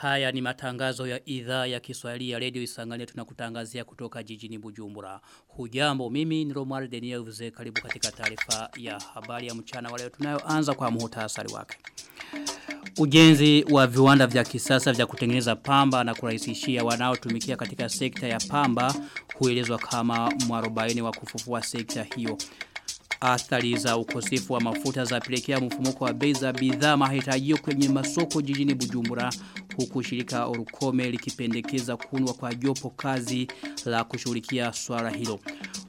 Haya ni matangazo ya idhaa ya Kiswahili ya Radio Isangania tunakutangazia kutoka jijini Bujumbura. Hujambo mimi ni Romar Daniel Vuze karibu katika taarifa ya habari ya mchana wa leo tunayoanza kwa muhtasari wake. Ujenzi wa viwanda vya kisasa vya kutengeneza pamba na kurahisishia wanaotumikia katika sekta ya pamba huelezwa kama mwarobaini wa kufufua sekta hiyo. Athari za ukosefu wa mafuta za pelekea mfumuko wa bei za bidhaa mahitajio kwenye masoko jijini Bujumbura huku shirika Orukome likipendekeza kunwa kwa jopo kazi la kushughulikia swala hilo.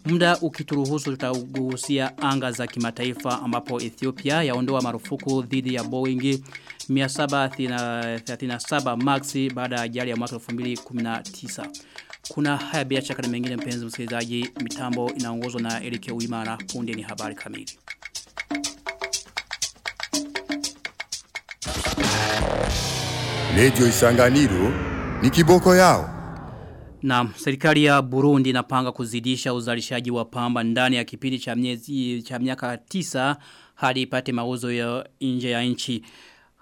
Muda ukituruhusu tutagusia anga za kimataifa ambapo Ethiopia yaondoa marufuku dhidi ya Boeing 737 Max baada ya ajali ya mwaka 2019. Kuna haya bila shaka na mengine mpenzi msikilizaji mitambo inaongozwa na Erike Uimara punde ni habari kamili. Radio Isanganiro ni kiboko yao. Na serikali ya Burundi inapanga kuzidisha uzalishaji wa pamba ndani ya kipindi cha miezi cha miaka tisa hadi ipate mauzo ya nje ya nchi.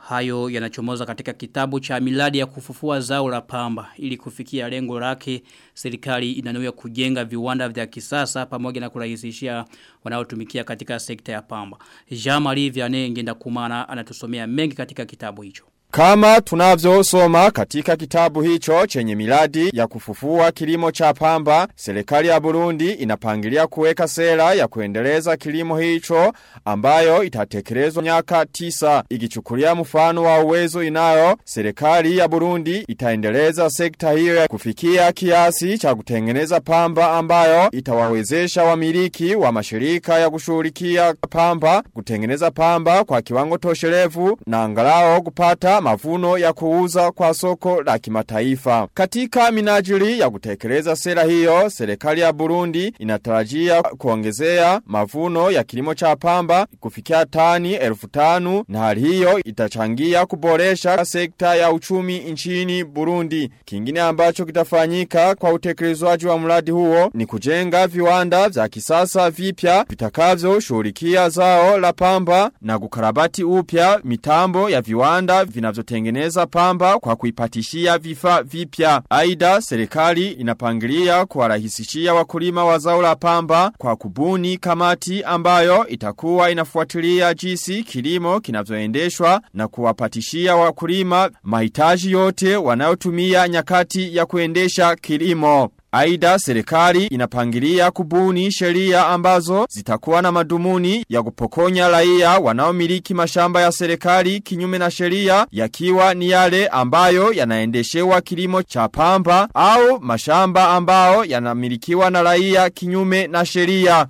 Hayo yanachomoza katika kitabu cha miladi ya kufufua zao la pamba. Ili kufikia lengo lake, serikali inanuia kujenga viwanda vya kisasa pamoja na kurahisishia wanaotumikia katika sekta ya pamba. Jean-Marie Vianney ngenda kumana anatusomea mengi katika kitabu hicho. Kama tunavyosoma katika kitabu hicho chenye miladi ya kufufua kilimo cha pamba, serikali ya Burundi inapangilia kuweka sera ya kuendeleza kilimo hicho ambayo itatekelezwa miaka tisa. Ikichukulia mfano wa uwezo inayo, serikali ya Burundi itaendeleza sekta hiyo ya kufikia kiasi cha kutengeneza pamba ambayo itawawezesha wamiliki wa mashirika ya kushughulikia pamba kutengeneza pamba kwa kiwango toshelevu na angalao kupata mavuno ya kuuza kwa soko la kimataifa. Katika minajili ya kutekeleza sera hiyo, serikali ya Burundi inatarajia kuongezea mavuno ya kilimo cha pamba kufikia tani elfu tanu na hali hiyo itachangia kuboresha sekta ya uchumi nchini Burundi. Kingine ambacho kitafanyika kwa utekelezwaji wa mradi huo ni kujenga viwanda vya kisasa vipya vitakavyo shughulikia zao la pamba na kukarabati upya mitambo ya viwanda vinavyotengeneza pamba kwa kuipatishia vifa vipya. aida serikali inapangilia kuwarahisishia wakulima wa zao la pamba kwa kubuni kamati ambayo itakuwa inafuatilia jinsi kilimo kinavyoendeshwa na kuwapatishia wakulima mahitaji yote wanayotumia nyakati ya kuendesha kilimo. Aida serikali inapangilia kubuni sheria ambazo zitakuwa na madumuni ya kupokonya raia wanaomiliki mashamba ya serikali kinyume na sheria yakiwa ni yale ambayo yanaendeshewa kilimo cha pamba au mashamba ambao yanamilikiwa na raia kinyume na sheria.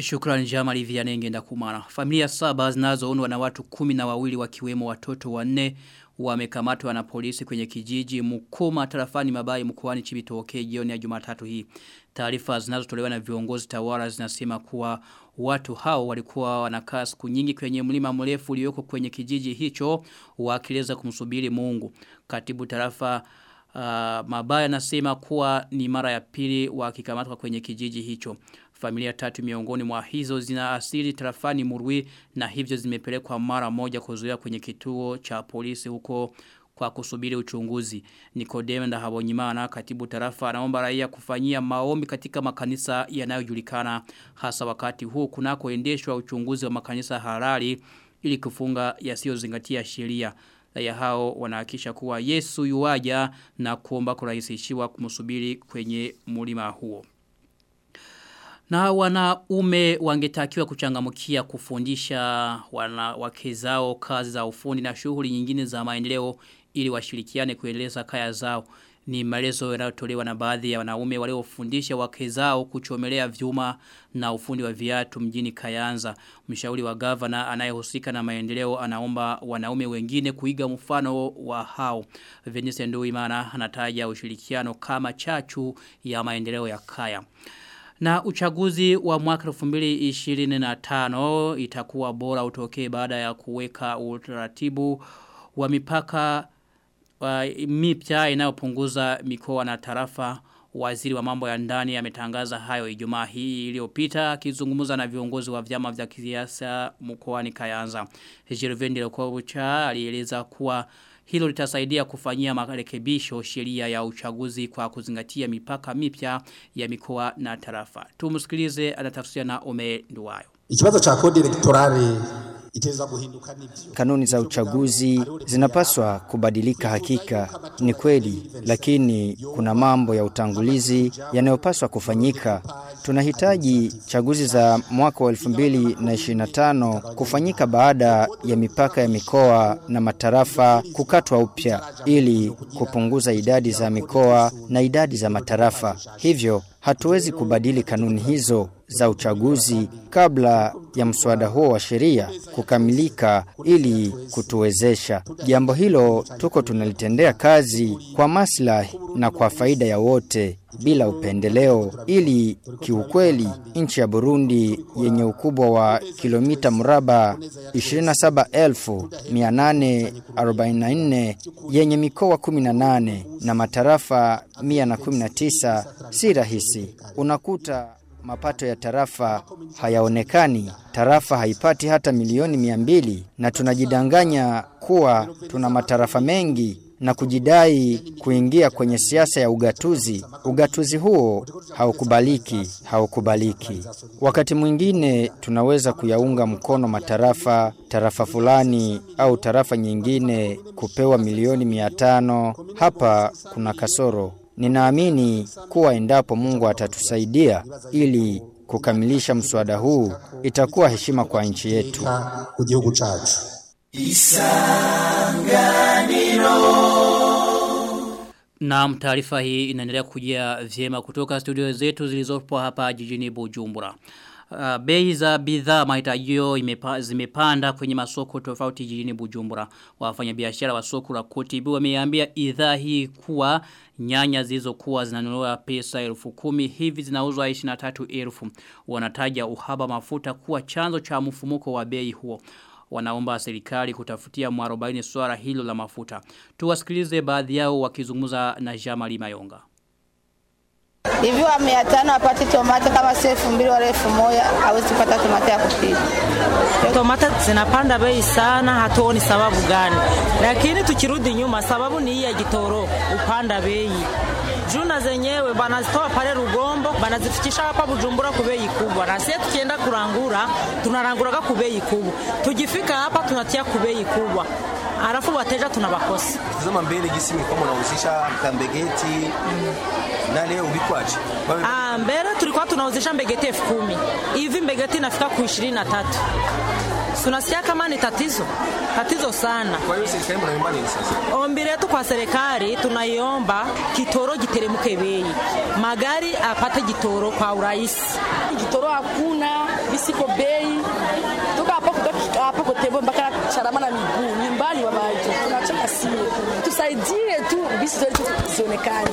Shukrani Jamali Vianenge ndakumana. Familia saba zinazoundwa na watu kumi na wawili wakiwemo watoto wanne wamekamatwa na polisi kwenye kijiji mkuma tarafani Mabayi mkoani Chibitoke jioni ya Jumatatu hii. Taarifa zinazotolewa na viongozi tawala zinasema kuwa watu hao walikuwa wanakaa siku nyingi kwenye mlima mrefu ulioko kwenye kijiji hicho wakileza kumsubiri Mungu. Katibu tarafa uh, Mabaya nasema kuwa ni mara ya pili wakikamatwa kwenye kijiji hicho. Familia tatu miongoni mwa hizo zina asili tarafani murwi na hivyo zimepelekwa mara moja kuzuia kwenye kituo cha polisi huko kwa kusubiri uchunguzi. Nikodeme na Habonyimana katibu tarafa anaomba raia kufanyia maombi katika makanisa yanayojulikana hasa wakati huu kunakoendeshwa uchunguzi wa makanisa halali ili kufunga yasiyozingatia sheria. Raia hao wanahakisha kuwa Yesu yuwaja na kuomba kurahisishiwa kumsubiri kwenye mulima huo. Na wanaume wangetakiwa kuchangamukia kufundisha wanawake zao kazi za ufundi na shughuli nyingine za maendeleo ili washirikiane kueleza kaya zao. Ni maelezo yanayotolewa na baadhi ya wanaume waliofundisha wake zao kuchomelea vyuma na ufundi wa viatu mjini Kayanza. Mshauri wa gavana anayehusika na maendeleo anaomba wanaume wengine kuiga mfano wa hao. Venice Nduimana anataja ushirikiano kama chachu ya maendeleo ya kaya. Na uchaguzi wa mwaka 2025 itakuwa bora utokee baada ya kuweka utaratibu wa mipaka uh, mipya inayopunguza mikoa na tarafa Waziri wa mambo ya ndani ametangaza hayo Ijumaa hii iliyopita akizungumza na viongozi wa vyama vya kisiasa mkoani Kayanza. Gervais Lokobucha alieleza kuwa Hilo litasaidia kufanyia marekebisho sheria ya uchaguzi kwa kuzingatia mipaka mipya ya mikoa na tarafa. Tumusikilize anatafsiria na Ome Nduwayo. Ikibazo cha kodi elektorali itaweza kuhinduka nivyo. Kanuni za uchaguzi zinapaswa kubadilika hakika, ni kweli, lakini kuna mambo ya utangulizi yanayopaswa kufanyika. Tunahitaji chaguzi za mwaka wa 2025 kufanyika baada ya mipaka ya mikoa na matarafa kukatwa upya ili kupunguza idadi za mikoa na idadi za matarafa. Hivyo hatuwezi kubadili kanuni hizo za uchaguzi kabla ya mswada huo wa sheria kukamilika ili kutuwezesha. Jambo hilo tuko tunalitendea kazi kwa maslahi na kwa faida ya wote bila upendeleo ili kiukweli nchi ya Burundi yenye ukubwa wa kilomita mraba 27844 yenye mikoa 18 na matarafa 119 si rahisi. Unakuta mapato ya tarafa hayaonekani. Tarafa haipati hata milioni mia mbili na tunajidanganya kuwa tuna matarafa mengi na kujidai kuingia kwenye siasa ya ugatuzi. Ugatuzi huo haukubaliki, haukubaliki. Wakati mwingine tunaweza kuyaunga mkono matarafa, tarafa fulani au tarafa nyingine kupewa milioni mia tano. Hapa kuna kasoro. Ninaamini kuwa endapo Mungu atatusaidia ili kukamilisha mswada huu itakuwa heshima kwa nchi yetu. ku Na taarifa hii inaendelea kujia vyema kutoka studio zetu zilizopo hapa jijini Bujumbura. Uh, bei za bidhaa mahitajio imepa, zimepanda kwenye masoko tofauti jijini Bujumbura. Wafanyabiashara wa soko la Kotibu wameambia idhaa hii kuwa nyanya zilizokuwa zinanunuliwa pesa elfu kumi hivi zinauzwa 23,000. Wanataja uhaba mafuta kuwa chanzo cha mfumuko wa bei huo. Wanaomba serikali kutafutia mwarobaini swara hilo la mafuta. Tuwasikilize baadhi yao wakizungumza na Jamali Mayonga. Hivi wa mia tano apate tomate kama si elfu mbili wala elfu moja hawezi kupata tomate ya kupika. Tomata zinapanda bei sana, hatuoni sababu gani. Lakini tukirudi nyuma, sababu ni hii ya jitoro, upanda bei. Juna zenyewe banazitoa pale Rugombo, banazifikisha hapa Bujumbura kwa bei kubwa. Na sisi tukienda kurangura, tunaranguraga kwa bei kubwa. Tujifika hapa tunatia kwa bei kubwa. Alafu wateja tunabakosa. Tazama mbele gisi mlikuwa mnahusisha kambegeti na leo ubikwaje? Ah, mbele tulikuwa tunauzisha mbegeti elfu kumi hivi mbegeti inafika ku ishirini na tatu tunasikia kama ni tatizo tatizo sana. Kwa hiyo serikali mnaomba nini sasa? Ombi letu kwa serikali tunaiomba kitoro giteremuke bei, magari apate gitoro kwa urahisi. Gitoro hakuna, bisiko bei toka hapo kutoka hapo kutebo mpaka Charama na miguu Nyumbani wabaji. Tunachoka simu. tusaidie tu bisi zote zionekane.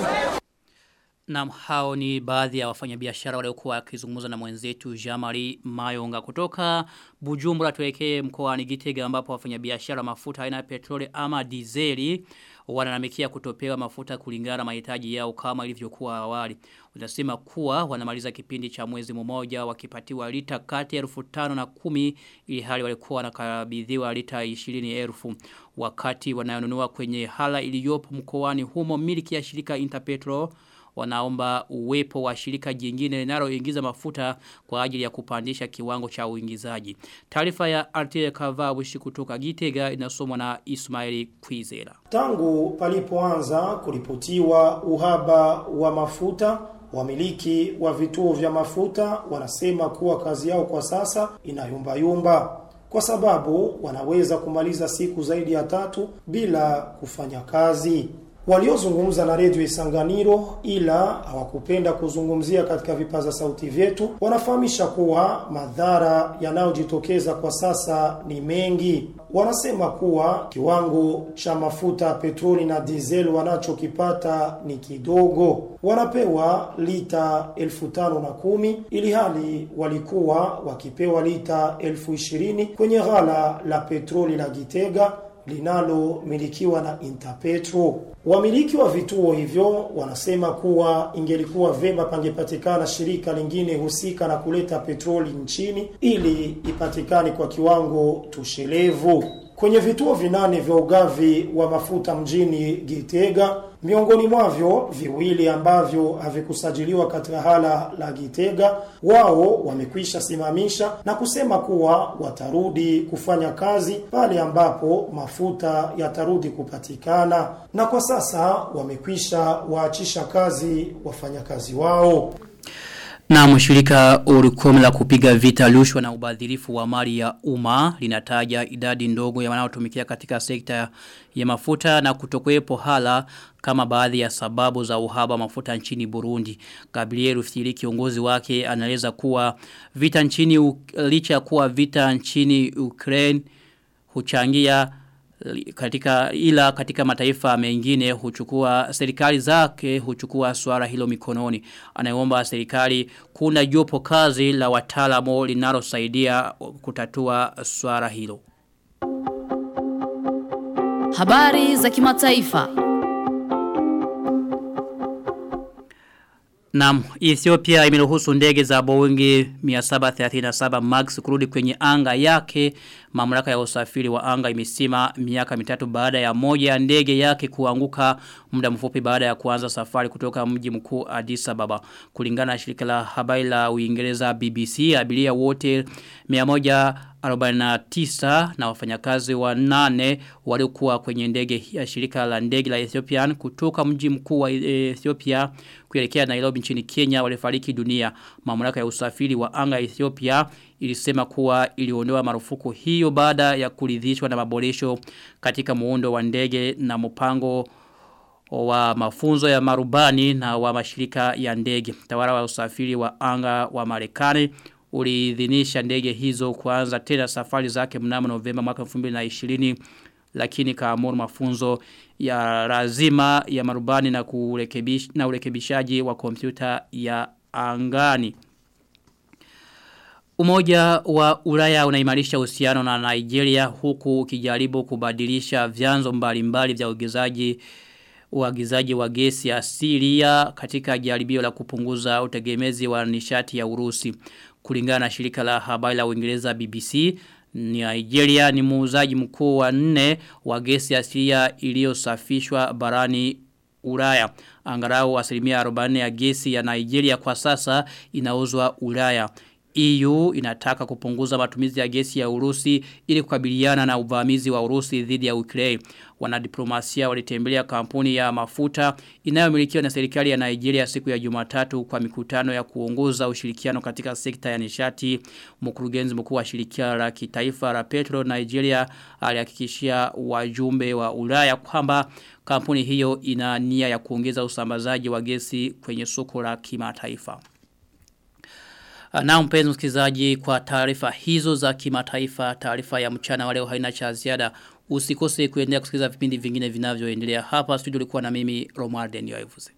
Na hao ni baadhi ya wafanyabiashara waliokuwa wakizungumza na mwenzetu Jamari Mayonga kutoka Bujumbura tuelekee mkoani Gitega ambapo wafanyabiashara mafuta aina ya petroli ama dizeli wananamikia kutopewa mafuta kulingana na mahitaji yao kama ilivyokuwa awali. Wanasema kuwa wanamaliza kipindi cha mwezi mmoja wakipatiwa lita kati ya elfu tano na kumi ili hali walikuwa wanakabidhiwa lita 20,000 wakati wanayonunua kwenye hala iliyopo mkoani humo miliki ya shirika Interpetrol wanaomba uwepo wa shirika jingine linaloingiza mafuta kwa ajili ya kupandisha kiwango cha uingizaji. Taarifa ya RTL Kavabushi kutoka Gitega inasomwa na Ismaili Kwizera. Tangu palipoanza kuripotiwa uhaba wa mafuta wamiliki wa vituo vya mafuta wanasema kuwa kazi yao kwa sasa inayumbayumba kwa sababu wanaweza kumaliza siku zaidi ya tatu bila kufanya kazi. Waliozungumza na redio Isanganiro ila hawakupenda kuzungumzia katika vipaza sauti vyetu, wanafahamisha kuwa madhara yanayojitokeza kwa sasa ni mengi. Wanasema kuwa kiwango cha mafuta petroli na diesel wanachokipata ni kidogo, wanapewa lita elfu tano na kumi ili hali walikuwa wakipewa lita elfu ishirini kwenye ghala la petroli la Gitega linalomilikiwa na Interpetro. Wamiliki wa vituo hivyo wanasema kuwa ingelikuwa vema pangepatikana shirika lingine husika na kuleta petroli nchini ili ipatikane kwa kiwango tushelevu. Kwenye vituo vinane vya ugavi wa mafuta mjini Gitega, miongoni mwavyo viwili ambavyo havikusajiliwa katika hala la Gitega, wao wamekwisha simamisha na kusema kuwa watarudi kufanya kazi pale ambapo mafuta yatarudi kupatikana, na kwa sasa wamekwisha waachisha kazi wafanyakazi wao. Na mshirika urukomi la kupiga vita lushwa na ubadhirifu wa mali ya umma linataja idadi ndogo ya wanaotumikia katika sekta ya mafuta na kutokuwepo hala kama baadhi ya sababu za uhaba mafuta nchini Burundi. Gabriel Ufthiri kiongozi wake anaeleza kuwa vita nchini licha kuwa vita nchini Ukraine huchangia katika ila katika mataifa mengine huchukua serikali zake huchukua swala hilo mikononi. Anaomba serikali kuna jopo kazi la wataalamu linalosaidia kutatua swala hilo. Habari za kimataifa Naam, Ethiopia imeruhusu ndege za Boeing 737 Max kurudi kwenye anga yake. Mamlaka ya usafiri wa anga imesema miaka mitatu baada ya moja ya ndege yake kuanguka muda mfupi baada ya kuanza safari kutoka mji mkuu Addis Ababa. Kulingana na shirika la habari la Uingereza BBC, abiria wote 149 na wafanyakazi wa nane waliokuwa kwenye ndege ya shirika la ndege la Ethiopian kutoka mji mkuu wa Ethiopia kuelekea Nairobi nchini Kenya walifariki dunia. Mamlaka ya usafiri wa anga Ethiopia ilisema kuwa iliondoa marufuku hiyo baada ya kuridhishwa na maboresho katika muundo wa ndege na mpango wa mafunzo ya marubani na wa mashirika ya ndege. Tawala wa usafiri wa anga wa Marekani uliidhinisha ndege hizo kuanza tena safari zake mnamo Novemba mwaka 2020 lakini kaamuru mafunzo ya lazima ya marubani na kurekebish, na urekebishaji wa kompyuta ya angani. Umoja wa Ulaya unaimarisha uhusiano na Nigeria huku ukijaribu kubadilisha vyanzo mbalimbali vya uagizaji uagizaji wa gesi asilia katika jaribio la kupunguza utegemezi wa nishati ya Urusi. Kulingana na shirika la habari la Uingereza BBC, Nigeria ni muuzaji mkuu wa nne wa gesi asilia iliyosafishwa barani Ulaya. Angalau asilimia 40 ya gesi ya Nigeria kwa sasa inauzwa Ulaya. EU inataka kupunguza matumizi ya gesi ya Urusi ili kukabiliana na uvamizi wa Urusi dhidi ya Ukraine. Wanadiplomasia walitembelea kampuni ya mafuta inayomilikiwa na serikali ya Nigeria siku ya Jumatatu kwa mikutano ya kuongoza ushirikiano katika sekta ya nishati. Mkurugenzi mkuu wa shirika la kitaifa la Petro Nigeria alihakikishia wajumbe wa Ulaya kwamba kampuni hiyo ina nia ya kuongeza usambazaji wa gesi kwenye soko la kimataifa. Na mpenzi msikilizaji kwa taarifa hizo za kimataifa, taarifa ya mchana wa leo haina cha ziada. Usikose kuendelea kusikiliza vipindi vingine vinavyoendelea hapa studio ulikuwa na mimi Romualden Yoivuze.